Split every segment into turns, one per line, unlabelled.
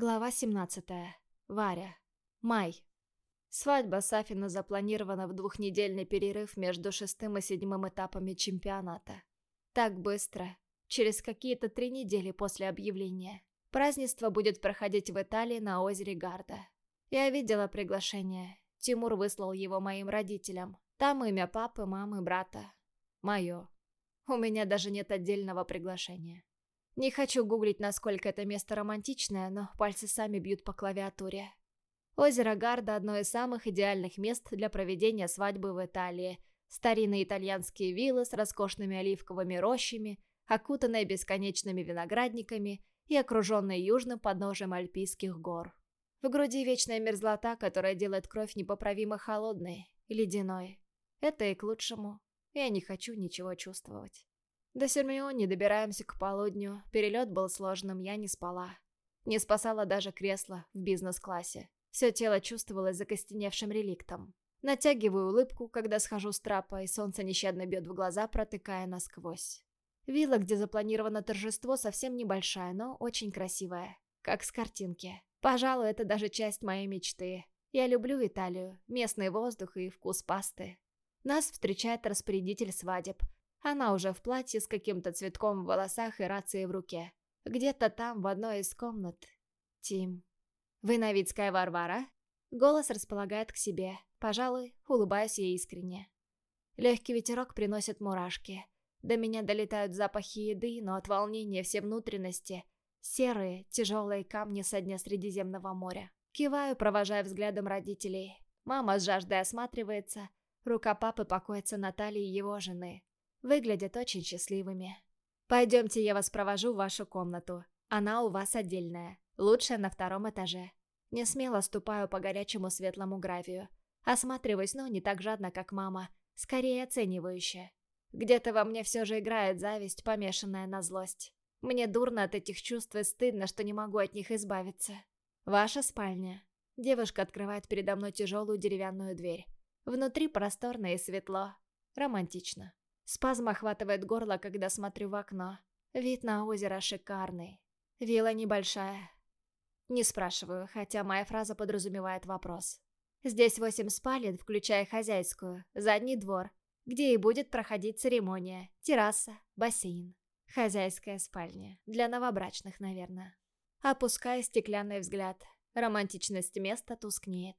Глава 17. Варя. Май. Свадьба Сафина запланирована в двухнедельный перерыв между шестым и седьмым этапами чемпионата. Так быстро, через какие-то три недели после объявления. Празднество будет проходить в Италии на озере Гарда. Я видела приглашение. Тимур выслал его моим родителям. Там имя папы, мамы, брата. Мое. У меня даже нет отдельного приглашения. Не хочу гуглить, насколько это место романтичное, но пальцы сами бьют по клавиатуре. Озеро Гарда – одно из самых идеальных мест для проведения свадьбы в Италии. Старинные итальянские виллы с роскошными оливковыми рощами, окутанные бесконечными виноградниками и окруженные южным подножием Альпийских гор. В груди вечная мерзлота, которая делает кровь непоправимо холодной, ледяной. Это и к лучшему. Я не хочу ничего чувствовать. До Сермиони добираемся к полудню. Перелет был сложным, я не спала. Не спасала даже кресло в бизнес-классе. Все тело чувствовалось закостеневшим реликтом. Натягиваю улыбку, когда схожу с трапа, и солнце нещадно бьет в глаза, протыкая насквозь. Вилла, где запланировано торжество, совсем небольшая, но очень красивая. Как с картинки. Пожалуй, это даже часть моей мечты. Я люблю Италию, местный воздух и вкус пасты. Нас встречает распорядитель свадеб – она уже в платье с каким-то цветком в волосах и рацией в руке. Где-то там, в одной из комнат. Тим. «Вы Новицкая Варвара?» Голос располагает к себе. Пожалуй, улыбаюсь ей искренне. Легкий ветерок приносит мурашки. До меня долетают запахи еды, но от волнения все внутренности. Серые, тяжелые камни со дня Средиземного моря. Киваю, провожая взглядом родителей. Мама с жаждой осматривается. Рука папы покоится на талии его жены. Выглядят очень счастливыми. Пойдемте, я вас провожу в вашу комнату. Она у вас отдельная. Лучшая на втором этаже. Не смело ступаю по горячему светлому гравию. Осматриваюсь, но не так жадно, как мама. Скорее оценивающе. Где-то во мне все же играет зависть, помешанная на злость. Мне дурно от этих чувств и стыдно, что не могу от них избавиться. Ваша спальня. Девушка открывает передо мной тяжелую деревянную дверь. Внутри просторно и светло. Романтично. Спазм охватывает горло, когда смотрю в окно. Вид на озеро шикарный. Вилла небольшая. Не спрашиваю, хотя моя фраза подразумевает вопрос. Здесь восемь спален, включая хозяйскую, задний двор, где и будет проходить церемония, терраса, бассейн. Хозяйская спальня. Для новобрачных, наверное. Опуская стеклянный взгляд. Романтичность места тускнеет.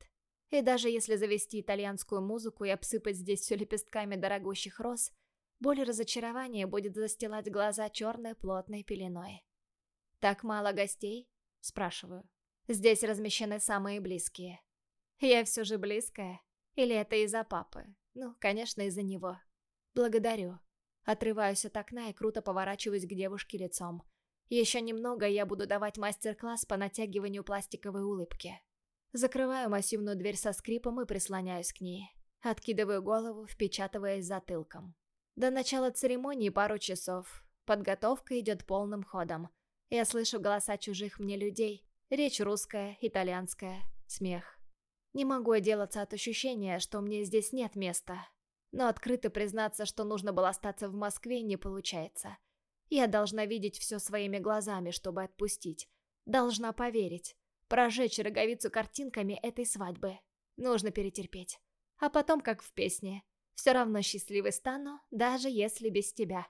И даже если завести итальянскую музыку и обсыпать здесь все лепестками дорогущих роз, Боль разочарования будет застилать глаза черной плотной пеленой. «Так мало гостей?» – спрашиваю. «Здесь размещены самые близкие». «Я все же близкая? Или это из-за папы? Ну, конечно, из-за него». «Благодарю». Отрываюсь от окна и круто поворачиваюсь к девушке лицом. Еще немного, я буду давать мастер-класс по натягиванию пластиковой улыбки. Закрываю массивную дверь со скрипом и прислоняюсь к ней. Откидываю голову, впечатываясь затылком. До начала церемонии пару часов. Подготовка идет полным ходом. Я слышу голоса чужих мне людей. Речь русская, итальянская, смех. Не могу отделаться от ощущения, что мне здесь нет места. Но открыто признаться, что нужно было остаться в Москве, не получается. Я должна видеть все своими глазами, чтобы отпустить. Должна поверить. Прожечь роговицу картинками этой свадьбы. Нужно перетерпеть. А потом, как в песне, все равно счастливой стану, даже если без тебя.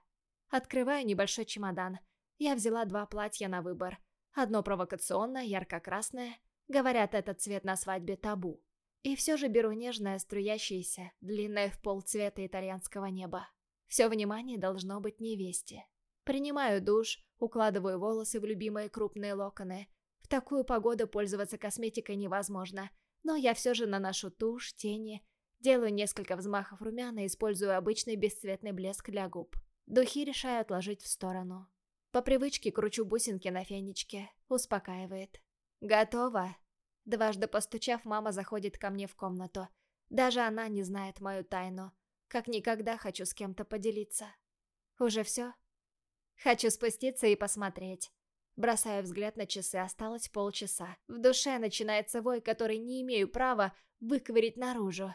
Открываю небольшой чемодан. Я взяла два платья на выбор. Одно провокационное, ярко-красное. Говорят, этот цвет на свадьбе табу. И все же беру нежное, струящееся, длинное в пол цвета итальянского неба. Все внимание должно быть невесте. Принимаю душ, укладываю волосы в любимые крупные локоны. В такую погоду пользоваться косметикой невозможно, но я все же наношу тушь, тени Делаю несколько взмахов румяна, используя обычный бесцветный блеск для губ. Духи решаю отложить в сторону. По привычке кручу бусинки на фенечке. Успокаивает. «Готово!» Дважды постучав, мама заходит ко мне в комнату. Даже она не знает мою тайну. Как никогда хочу с кем-то поделиться. Уже все? Хочу спуститься и посмотреть. Бросаю взгляд на часы, осталось полчаса. В душе начинается вой, который не имею права выковырить наружу.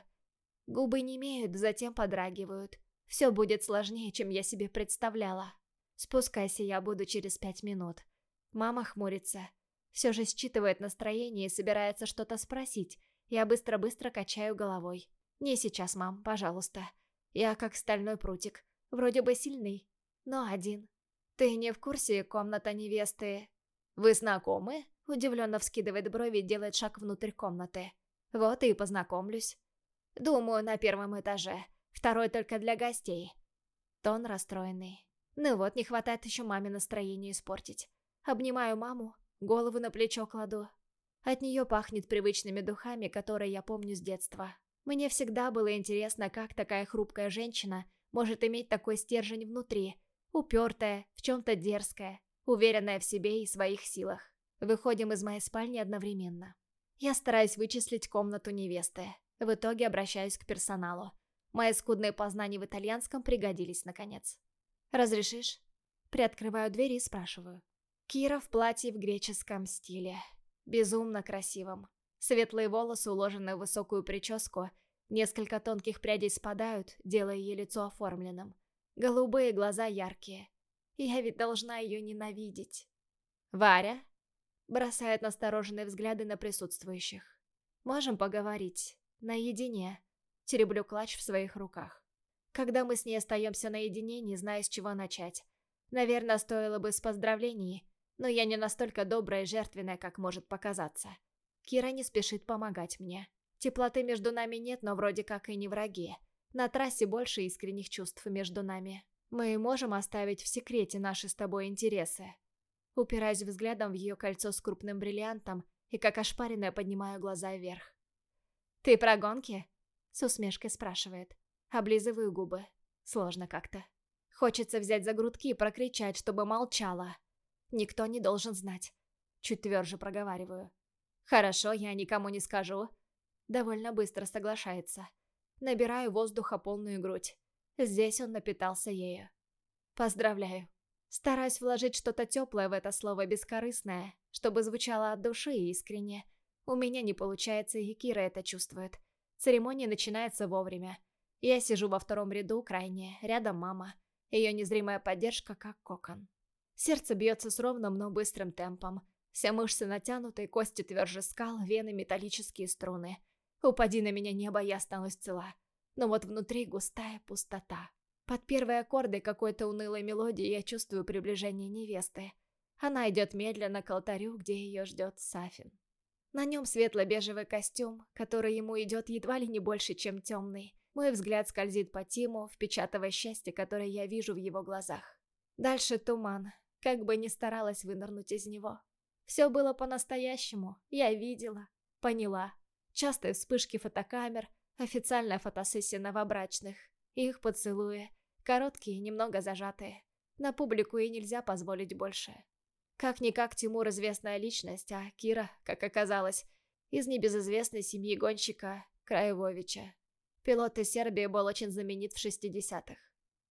Губы не имеют, затем подрагивают. Все будет сложнее, чем я себе представляла. Спускайся я буду через пять минут. Мама хмурится. Все же считывает настроение и собирается что-то спросить. Я быстро-быстро качаю головой. «Не сейчас, мам, пожалуйста. Я как стальной прутик. Вроде бы сильный, но один. Ты не в курсе, комната невесты?» «Вы знакомы?» Удивленно вскидывает брови и делает шаг внутрь комнаты. «Вот и познакомлюсь». «Думаю, на первом этаже. Второй только для гостей». Тон расстроенный. Ну вот, не хватает еще маме настроение испортить. Обнимаю маму, голову на плечо кладу. От нее пахнет привычными духами, которые я помню с детства. Мне всегда было интересно, как такая хрупкая женщина может иметь такой стержень внутри, упертая, в чем-то дерзкая, уверенная в себе и своих силах. Выходим из моей спальни одновременно. Я стараюсь вычислить комнату невесты. В итоге обращаюсь к персоналу. Мои скудные познания в итальянском пригодились наконец. «Разрешишь?» Приоткрываю дверь и спрашиваю. Кира в платье в греческом стиле. Безумно красивом. Светлые волосы уложены в высокую прическу, несколько тонких прядей спадают, делая ей лицо оформленным. Голубые глаза яркие. Я ведь должна ее ненавидеть. «Варя?» Бросает настороженные взгляды на присутствующих. «Можем поговорить. Наедине». Тереблю клатч в своих руках. Когда мы с ней остаемся наедине, не зная, с чего начать. Наверное, стоило бы с поздравлений, но я не настолько добрая и жертвенная, как может показаться. Кира не спешит помогать мне. Теплоты между нами нет, но вроде как и не враги. На трассе больше искренних чувств между нами. Мы можем оставить в секрете наши с тобой интересы. Упираюсь взглядом в ее кольцо с крупным бриллиантом и как ошпаренная поднимаю глаза вверх. «Ты про гонки?» — с усмешкой спрашивает. Облизываю губы. Сложно как-то. Хочется взять за грудки и прокричать, чтобы молчала. Никто не должен знать. Чуть тверже проговариваю. «Хорошо, я никому не скажу». Довольно быстро соглашается. Набираю воздуха полную грудь. Здесь он напитался ею. Поздравляю. Стараюсь вложить что-то теплое в это слово бескорыстное, чтобы звучало от души и искренне. У меня не получается, и Кира это чувствует. Церемония начинается вовремя. Я сижу во втором ряду, крайне, рядом мама. Ее незримая поддержка как кокон. Сердце бьется с ровным, но быстрым темпом. Все мышцы натянуты, кости тверже скал, вены металлические струны. Упади на меня небо, я останусь цела. Но вот внутри густая пустота. Под первые аккорды какой-то унылой мелодии я чувствую приближение невесты. Она идет медленно к алтарю, где ее ждет Сафин. На нем светло-бежевый костюм, который ему идет едва ли не больше, чем темный. Мой взгляд скользит по Тиму, впечатывая счастье, которое я вижу в его глазах. Дальше туман, как бы ни старалась вынырнуть из него. Все было по-настоящему, я видела, поняла. Частые вспышки фотокамер, официальная фотосессия новобрачных, их поцелуи, короткие, немного зажатые. На публику и нельзя позволить больше. Как-никак Тимур известная личность, а Кира, как оказалось, из небезызвестной семьи гонщика Краевовича. Пилот из Сербии был очень знаменит в 60-х.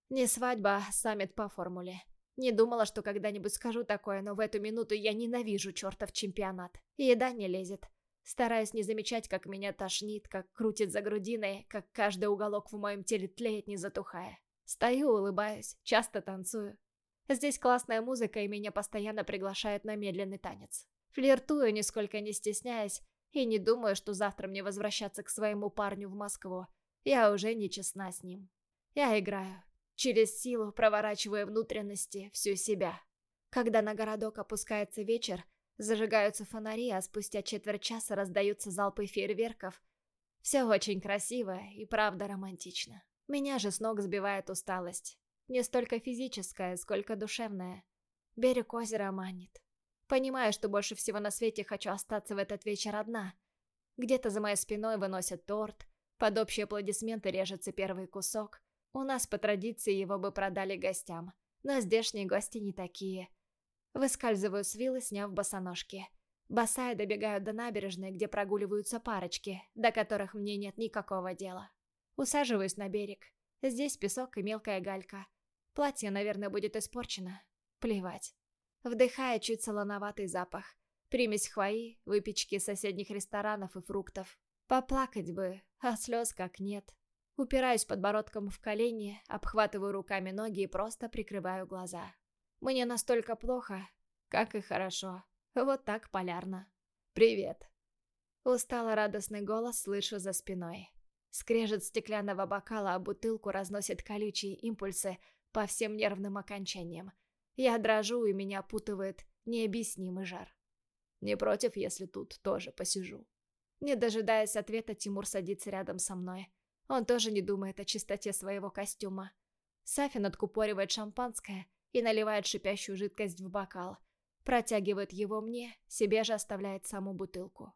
Не свадьба, а саммит по формуле. Не думала, что когда-нибудь скажу такое, но в эту минуту я ненавижу чертов чемпионат. Еда не лезет. Стараюсь не замечать, как меня тошнит, как крутит за грудиной, как каждый уголок в моем теле тлеет, не затухая. Стою, улыбаюсь, часто танцую. Здесь классная музыка, и меня постоянно приглашают на медленный танец. Флиртую, нисколько не стесняясь, и не думаю, что завтра мне возвращаться к своему парню в Москву. Я уже не честна с ним. Я играю. Через силу проворачивая внутренности всю себя. Когда на городок опускается вечер, зажигаются фонари, а спустя четверть часа раздаются залпы фейерверков. Все очень красиво и правда романтично. Меня же с ног сбивает усталость. Не столько физическая, сколько душевная. Берег озера манит. Понимаю, что больше всего на свете хочу остаться в этот вечер одна. Где-то за моей спиной выносят торт, под общие аплодисменты режется первый кусок. У нас по традиции его бы продали гостям, но здешние гости не такие. Выскальзываю с виллы, сняв босоножки. Босая добегаю до набережной, где прогуливаются парочки, до которых мне нет никакого дела. Усаживаюсь на берег. Здесь песок и мелкая галька. Платье, наверное, будет испорчено. Плевать. Вдыхая чуть солоноватый запах. Примесь хвои, выпечки соседних ресторанов и фруктов. Поплакать бы, а слез как нет. Упираюсь подбородком в колени, обхватываю руками ноги и просто прикрываю глаза. Мне настолько плохо, как и хорошо. Вот так полярно. «Привет!» Устало радостный голос слышу за спиной. Скрежет стеклянного бокала, а бутылку разносит колючие импульсы по всем нервным окончаниям. Я дрожу, и меня опутывает необъяснимый жар. Не против, если тут тоже посижу. Не дожидаясь ответа, Тимур садится рядом со мной. Он тоже не думает о чистоте своего костюма. Сафин откупоривает шампанское и наливает шипящую жидкость в бокал. Протягивает его мне, себе же оставляет саму бутылку.